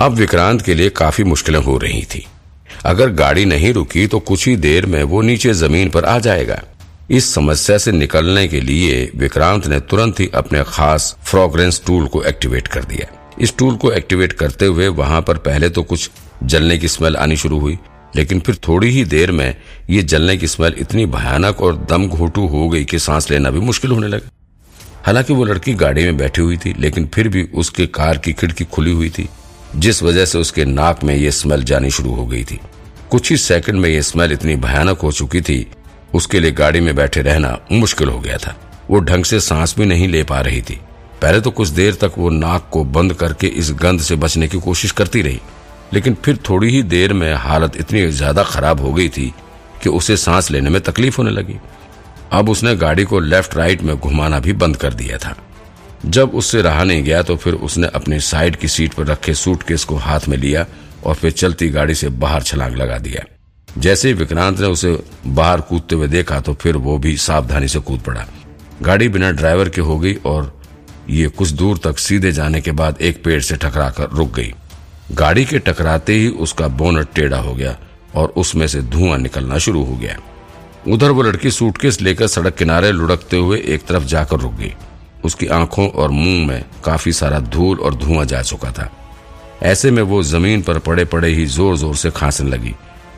अब विक्रांत के लिए काफ़ी मुश्किलें हो रही थी। अगर गाड़ी नहीं रुकी तो कुछ ही देर में वो नीचे ज़मीन पर आ जाएगा। इस समस्या से निकलने के लिए विक्रांत ने तुरंत ही अपने खास फ्रॉग्रेंस टूल को एक्टिवेट कर दिया। इस टूल को एक्टिवेट करते हुए वहाँ पर पहले तो कुछ जलने की स्मेल आनी शुरू हुई, लेकिन फिर थोड़ी ही देर में ये जलने की स्मेल इतनी भयानक और दम घोटू हो गई कि सांस लेना भी मुश्किल होने लगा। हालाँकि वो लड़की गाड़ी में बैठी हुई थी, लेकिन फिर भी उसके कार की खिड़की खुली हुई थी। जिस वजह से उसके नाक में यह स्मेल जानी शुरू हो गई थी। कुछ ही सेकंड में यह स्मेल इतनी भयानक हो चुकी थी, उसके लिए गाड़ी में बैठे रहना मुश्किल हो गया था। वो ढंग से सांस भी नहीं ले पा रही थी। पहले तो कुछ देर तक वो नाक को बंद करके इस गंध से बचने की कोशिश करती रही, लेकिन फिर थोड़ी ही देर में हालत इतनी ज़्यादा खराब हो गई थी कि उसे सांस लेने में तकलीफ़ होने लगी। अब उसने गाड़ी को लेफ़्ट राइट में घुमाना भी बंद कर दिया था। जब उससे रहा नहीं गया तो फिर उसने अपनी साइड की सीट पर रखे सूटकेस को हाथ में लिया और फिर चलती गाड़ी से बाहर छलांग लगा दिया। जैसे ही विक्रांत ने उसे बाहर कूदते हुए देखा तो फिर वो भी सावधानी से कूद पड़ा। गाड़ी बिना ड्राइवर के हो गई और ये कुछ दूर तक सीधे जाने के बाद एक पेड़ से टकरा कर रुक गई। गाड़ी के टकराते ही उसका बोनट टेढ़ा हो गया और उसमें से धुआँ निकलना शुरू हो गया। उधर वो लड़की सूटकेस लेकर सड़क किनारे लुढ़कते हुए एक तरफ़ जाकर रुक गई। उसकी आँखों और मुँह में काफ़ी सारा धूल और धुआँ जा चुका था। ऐसे में वो ज़मीन पर पड़े पड़े ही ज़ोर ज़ोर से खांसने लगी।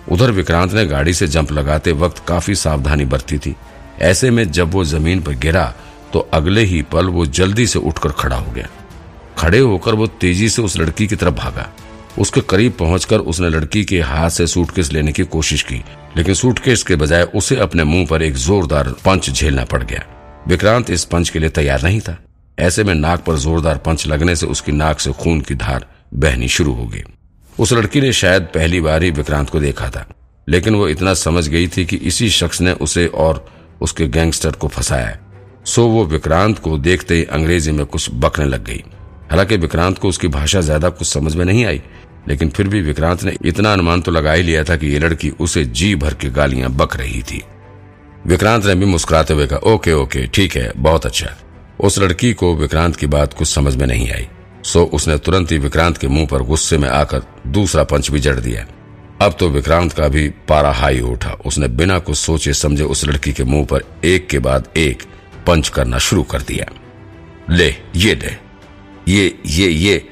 उधर विक्रांत ने गाड़ी से जंप लगाते वक्त काफ़ी सावधानी बरती थी। ऐसे में जब वो ज़मीन पर गिरा तो अगले ही पल वो जल्दी से उठकर खड़ा हो गया। खड़े होकर वो तेज़ी से उस लड़की की तरफ़ भागा। उसके करीब पहुंचकर उसने लड़की के हाथ से सूटकेस लेने की कोशिश की, लेकिन सूटकेस के बजाय उसे अपने मुँह पर एक जोरदार पंच झेलना पड़ गया। विक्रांत इस पंच के लिए तैयार नहीं था। ऐसे में नाक पर जोरदार पंच लगने से उसकी नाक से खून की धार बहनी शुरू हो गई। उस लड़की ने शायद पहली बार ही विक्रांत को देखा था, लेकिन वो इतना समझ गई थी कि इसी शख्स ने उसे और उसके गैंगस्टर को फंसाया। सो वो विक्रांत को देखते ही अंग्रेज़ी में कुछ बकने लग गई। हालाँकि विक्रांत को उसकी भाषा ज़्यादा कुछ समझ में नहीं आई, लेकिन फिर भी विक्रांत ने इतना अनुमान तो लगा ही लिया था कि ये लड़की उसे जी भर के गालियाँ बक रही थी। विक्रांत ने भी मुस्कुराते हुए कहा, ओके ओके, ठीक है, बहुत अच्छा। उस लड़की को विक्रांत की बात कुछ समझ में नहीं आई। सो उसने तुरंत ही विक्रांत के मुँह पर गुस्से में आकर दूसरा पंच भी जड़ दिया। अब तो विक्रांत का भी पारा हाई उठा। उसने बिना कुछ सोचे समझे उस लड़की के मुँह पर एक के बाद एक पंच करना शुरू कर दिया। ले, ये ले ये ये ये।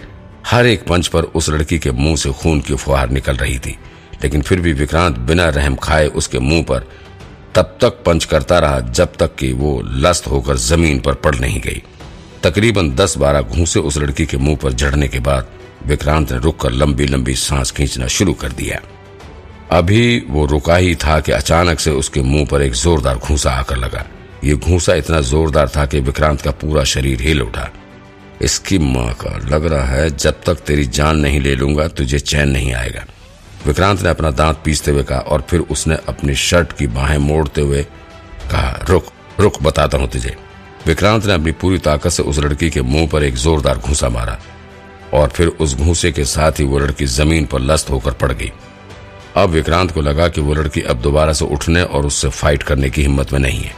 हर एक पंच पर उस लड़की के मुँह से खून की फुहार निकल रही थी। लेकिन फिर भी विक्रांत बिना रहम खाए उसके मुँह पर तब तक पंच करता रहा जब तक कि वो लस्त होकर ज़मीन पर पड़ नहीं गई। तकरीबन दस बारह घूसे उस लड़की के मुँह पर जड़ने के बाद विक्रांत ने रुककर लंबी लंबी सांस खींचना शुरू कर दिया। अभी वो रुका ही था कि अचानक से उसके मुँह पर एक जोरदार घूसा आकर लगा। ये घूसा इतना जोरदार था कि विक्रांत का पूरा शरीर हिल उठा। इसकी माँ का लग रहा है जब तक तेरी जान नहीं ले लूँगा, तुझे चैन नहीं आएगा। विक्रांत ने अपना दांत पीसते हुए कहा और फिर उसने अपनी शर्ट की बाहें मोड़ते हुए कहा, रुक रुक, बताता हूँ तुझे। विक्रांत ने अपनी पूरी ताकत से उस लड़की के मुँह पर एक जोरदार घूसा मारा और फिर उस घूसे के साथ ही वो लड़की ज़मीन पर लस्त होकर पड़ गई। अब विक्रांत को लगा कि वो लड़की अब दोबारा से उठने और उससे फाइट करने की हिम्मत में नहीं है।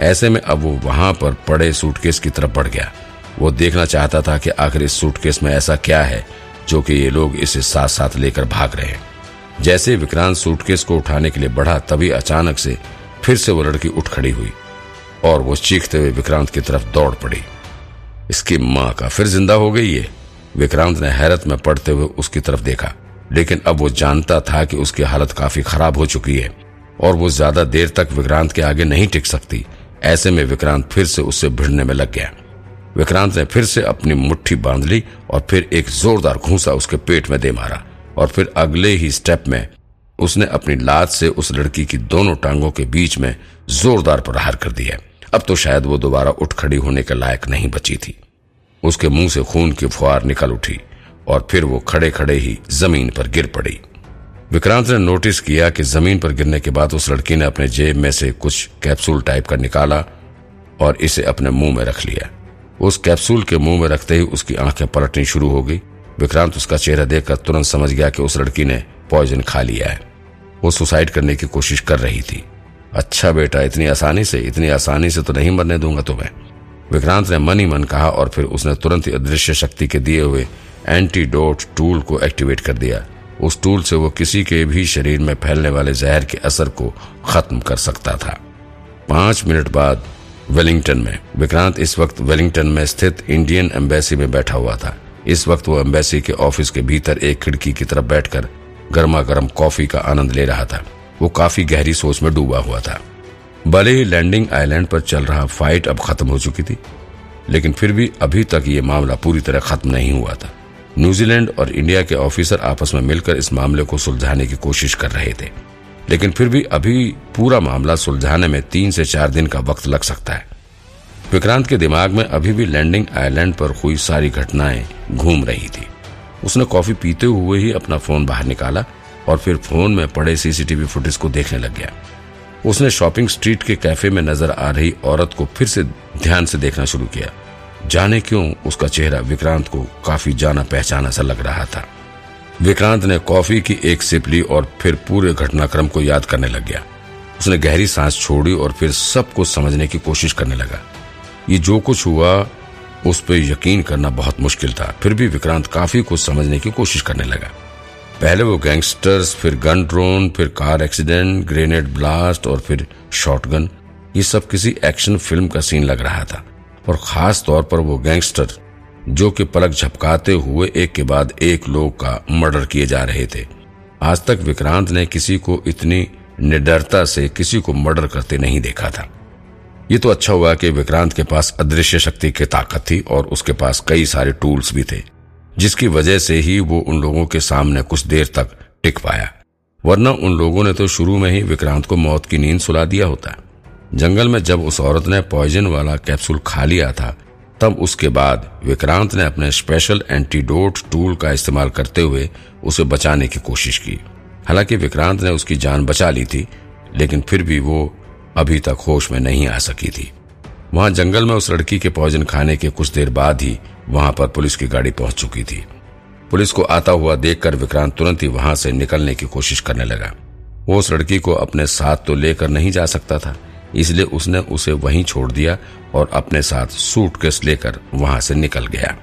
ऐसे में अब वो वहाँ पर पड़े सूटकेस की तरफ़ बढ़ गया। वो देखना चाहता था कि आखिर इस सूटकेस में ऐसा क्या है, जो कि ये लोग इसे साथ साथ लेकर भाग रहे हैं। जैसे विक्रांत सूटकेस को उठाने के लिए बढ़ा तभी अचानक से फिर से वो लड़की उठ खड़ी हुई और वो चीखते हुए विक्रांत की तरफ़ दौड़ पड़ी। इसकी माँ का फिर ज़िंदा हो गई है विक्रांत ने हैरत में पड़ते हुए उसकी तरफ़ देखा। लेकिन अब वो जानता था कि उसकी हालत काफ़ी खराब हो चुकी है और वो ज़्यादा देर तक विक्रांत के आगे नहीं टिक सकती। ऐसे में विक्रांत फिर से उससे भिड़ने में लग गया। विक्रांत ने फिर से अपनी मुट्ठी बाँध ली और फिर एक जोरदार घूसा उसके पेट में दे मारा। और फिर अगले ही स्टेप में उसने अपनी लात से उस लड़की की दोनों टांगों के बीच में जोरदार प्रहार कर दिया। अब तो शायद वो दोबारा उठ खड़ी होने के लायक नहीं बची थी। उसके मुँह से खून की फुहार निकल उठी और फिर वो खड़े खड़े ही ज़मीन पर गिर पड़ी। विक्रांत ने नोटिस किया कि ज़मीन पर गिरने के बाद उस लड़की ने अपने जेब में से कुछ कैप्सूल टाइप का निकाला और इसे अपने मुँह में रख लिया। उस कैप्सूल के मुँह में रखते ही उसकी आँखें पलटनी शुरू हो गई। विक्रांत उसका चेहरा देखकर तुरंत समझ गया कि उस लड़की ने पॉइजन खा लिया है। वो सुसाइड करने की कोशिश कर रही थी। अच्छा बेटा, इतनी आसानी से, इतनी आसानी से तो नहीं मरने दूँगा तुम्हें। विक्रांत ने मन ही मन कहा और फिर उसने तुरंत ही अदृश्य शक्ति के दिए हुए एंटीडोट टूल को एक्टिवेट कर दिया। उस टूल से वो किसी के भी शरीर में फैलने वाले जहर के असर को खत्म कर सकता था। पाँच मिनट बाद वेलिंगटन में, विक्रांत इस वक्त वेलिंगटन में स्थित इंडियन एम्बेसी में बैठा हुआ था। इस वक्त वो एम्बेसी के ऑफ़िस के भीतर एक खिड़की की तरफ़ बैठकर गर्मा गर्म कॉफ़ी का आनंद ले रहा था। वो काफ़ी गहरी सोच में डूबा हुआ था। भले ही लैंडिंग आइलैंड पर चल रहा फाइट अब खत्म हो चुकी थी, लेकिन फिर भी अभी तक ये मामला पूरी तरह खत्म नहीं हुआ था। न्यूजीलैंड और इंडिया के ऑफिसर आपस में मिलकर इस मामले को सुलझाने की कोशिश कर रहे थे, लेकिन फिर भी अभी पूरा मामला सुलझाने में तीन से चार दिन का वक्त लग सकता है। विक्रांत के दिमाग में अभी भी लैंडिंग आइलैंड पर हुई सारी घटनाएँ घूम रही थी। उसने कॉफ़ी पीते हुए ही अपना फ़ोन बाहर निकाला और फिर फ़ोन में पड़े सीसीटीवी फुटेज को देखने लग गया। उसने शॉपिंग स्ट्रीट के कैफ़े में नज़र आ रही औरत को फिर से ध्यान से देखना शुरू किया। जाने क्यों उसका चेहरा विक्रांत को काफ़ी जाना पहचाना सा लग रहा था। विक्रांत ने कॉफ़ी की एक सिप ली और फिर पूरे घटनाक्रम को याद करने लग गया। उसने गहरी सांस छोड़ी और फिर सब कुछ समझने की कोशिश करने लगा। ये जो कुछ हुआ, उस पर यकीन करना बहुत मुश्किल था। फिर भी विक्रांत काफ़ी कुछ समझने की कोशिश करने लगा। पहले वो गैंगस्टर्स, फिर गन ड्रोन, फिर कार एक्सीडेंट, ग्रेनेड ब्लास्ट और फिर शॉटगन, ये सब किसी एक्शन फ़िल्म का सीन लग रहा था। और खास तौर पर वो गैंगस्टर, जो कि पलक झपकाते हुए एक के बाद एक लोग का मर्डर किए जा रहे थे। आज तक विक्रांत ने किसी को इतनी निडरता से किसी को मर्डर करते नहीं देखा था। ये तो अच्छा हुआ कि विक्रांत के पास अदृश्य शक्ति की ताकत थी और उसके पास कई सारे टूल्स भी थे, जिसकी वजह से ही वो उन लोगों के सामने कुछ देर तक टिक पाया। वरना उन लोगों ने तो शुरू में ही विक्रांत को मौत की नींद सुला दिया होता। जंगल में जब उस औरत ने पॉइजन वाला कैप्सूल खा लिया था, तब उसके बाद विक्रांत ने अपने स्पेशल एंटीडोट टूल का इस्तेमाल करते हुए उसे बचाने की कोशिश की। हालाँकि विक्रांत ने उसकी जान बचा ली थी, लेकिन फिर भी वो अभी तक होश में नहीं आ सकी थी। वहाँ जंगल में उस लड़की के पॉइजन खाने के कुछ देर बाद ही वहाँ पर पुलिस की गाड़ी पहुँच चुकी थी। पुलिस को आता हुआ देखकर विक्रांत तुरंत ही वहाँ से निकलने की कोशिश करने लगा। वो उस लड़की को अपने साथ तो लेकर नहीं जा सकता था, इसलिए उसने उसे वहीं छोड़ दिया और अपने साथ सूटकेस लेकर वहाँ से निकल गया।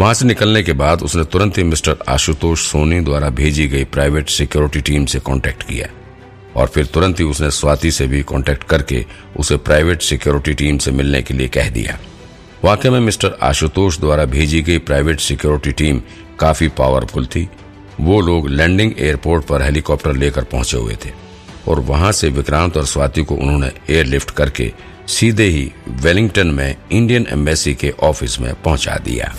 वहाँ से निकलने के बाद उसने तुरंत ही मिस्टर आशुतोष सोनी द्वारा भेजी गई प्राइवेट सिक्योरिटी टीम से कांटेक्ट किया। और फिर तुरंत ही उसने स्वाति से भी कांटेक्ट करके उसे प्राइवेट सिक्योरिटी टीम से मिलने के लिए कह दिया। वाकई में मिस्टर आशुतोष द्वारा भेजी गई प्राइवेट सिक्योरिटी टीम काफ़ी पावरफुल थी। वो लोग लैंडिंग एयरपोर्ट पर हेलीकॉप्टर लेकर पहुँचे हुए थे और वहाँ से विक्रांत और स्वाति को उन्होंने एयरलिफ्ट करके सीधे ही वेलिंगटन में इंडियन एम्बेसी के ऑफ़िस में पहुँचा दिया।